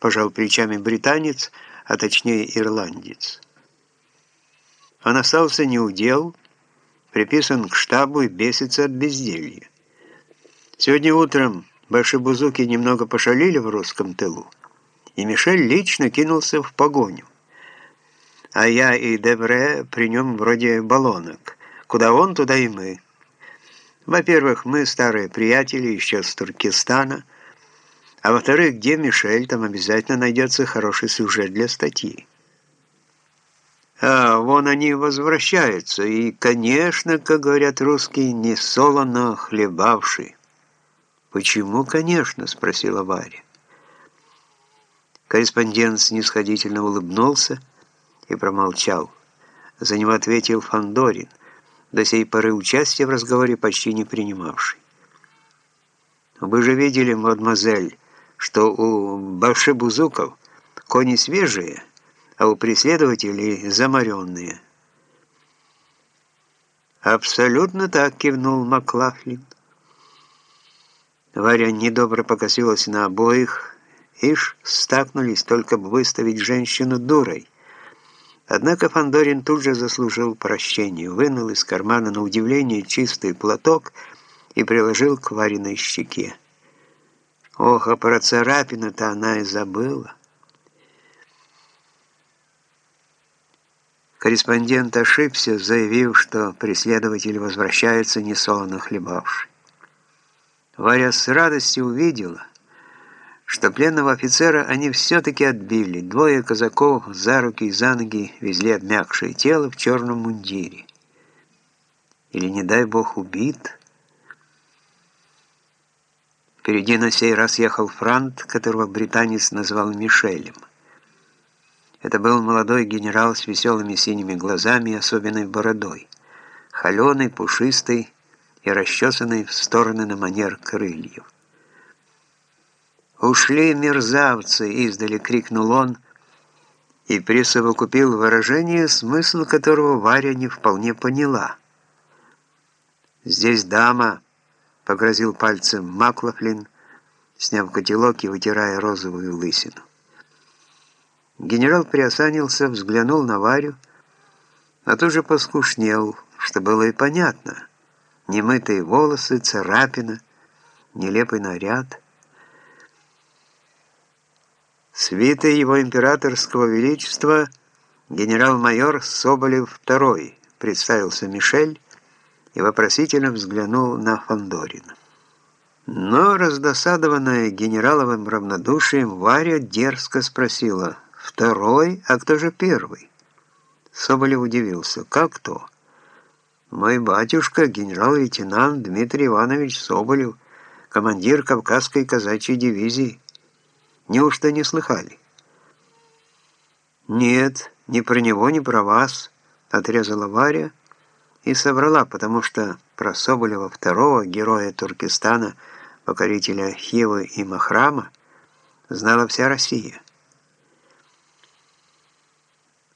пожал плечами британец, а точнее ирландец. Он остался неудел, приписан к штабу и бесится от безделья. Сегодня утром башибузуки немного пошалили в русском тылу, и Мишель лично кинулся в погоню. А я и Девре при нем вроде баллонок. Куда он, туда и мы. Во-первых, мы старые приятели еще с Туркестана, а во-вторых, где Мишель, там обязательно найдется хороший сюжет для статьи. А вон они возвращаются, и, конечно, как говорят русские, не солоно хлебавший. «Почему, конечно?» – спросила Варя. Корреспондент снисходительно улыбнулся и промолчал. За него ответил Фандорин, до сей поры участия в разговоре почти не принимавший. «Вы же видели, мадемуазель, что у башибузуков кони свежие, а у преследователей заморенные». «Абсолютно так», — кивнул Маклафлин. Варя недобро покосилась на обоих, ишь, стакнулись, только бы выставить женщину дурой. Однако Фандорин тут же заслужил прощения, вынул из кармана на удивление чистый платок и приложил к Вариной щеке. Ох, а про царапину-то она и забыла. Корреспондент ошибся, заявив, что преследователь возвращается несолоно хлебавший. Варя с радостью увидела, что пленного офицера они все-таки отбили. Двое казаков за руки и за ноги везли обмякшее тело в черном мундире. Или, не дай бог, убит. Впереди на сей раз ехал Франт, которого британец назвал Мишелем. Это был молодой генерал с веселыми синими глазами и особенной бородой. Холеный, пушистый, и расчесанные в стороны на манер крыльев. «Ушли мерзавцы!» — издали крикнул он, и присовокупил выражение, смысл которого Варя не вполне поняла. «Здесь дама!» — погрозил пальцем Маклафлин, сняв котелок и вытирая розовую лысину. Генерал приосанился, взглянул на Варю, а тут же поскушнел, что было и понятно — немытые волосы, царапина, нелепый наряд. Свита его императорского величества генерал-майор Соболев II, представился Мишель и вопросительно взглянул на Фандорина. Но раздосадованная генераловым равнодушием, Варя дерзко спросила, «Второй? А кто же первый?» Соболев удивился, «Как кто?» Мой батюшка, генерал-лейтенант Дмитрий Иванович Соболев, командир Кавказской казачьей дивизии. Неужто не слыхали? Нет, ни про него, ни про вас, отрезала Варя и соврала, потому что про Соболева второго, героя Туркестана, покорителя Хивы и Махрама, знала вся Россия.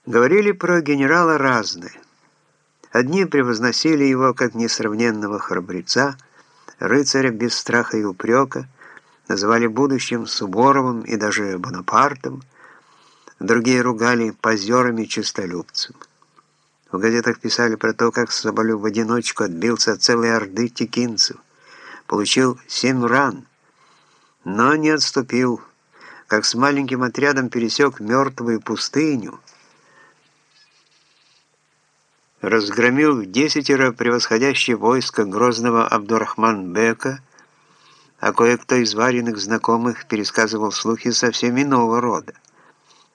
Говорили про генерала разные. Одни превозносили его как несравненного храбреца, рыцаря без страха и упрека, называли будущим Суворовым и даже Бонапартом, другие ругали позером и честолюбцем. В газетах писали про то, как Соболев в одиночку отбился от целой орды текинцев, получил семь ран, но не отступил, как с маленьким отрядом пересек мертвую пустыню, разгромил десятеро превосходящее войско грозного Абдурахман-бека, а кое-кто из вареных знакомых пересказывал слухи совсем иного рода.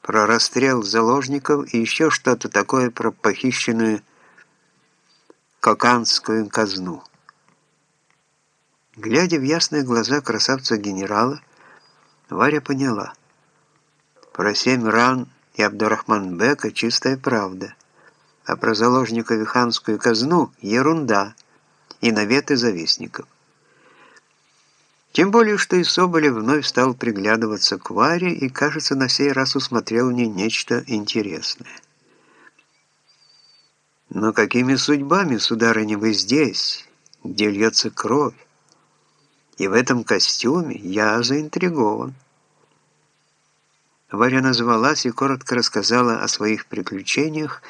Про расстрел заложников и еще что-то такое про похищенную коканскую казну. Глядя в ясные глаза красавца-генерала, Варя поняла. Про семь ран и Абдурахман-бека чистая правда – а про заложника ханскую казну – ерунда и наветы завистников. Тем более, что и Соболев вновь стал приглядываться к Варе и, кажется, на сей раз усмотрел в ней нечто интересное. Но какими судьбами, сударыня, вы здесь, где льется кровь? И в этом костюме я заинтригован. Варя назвалась и коротко рассказала о своих приключениях,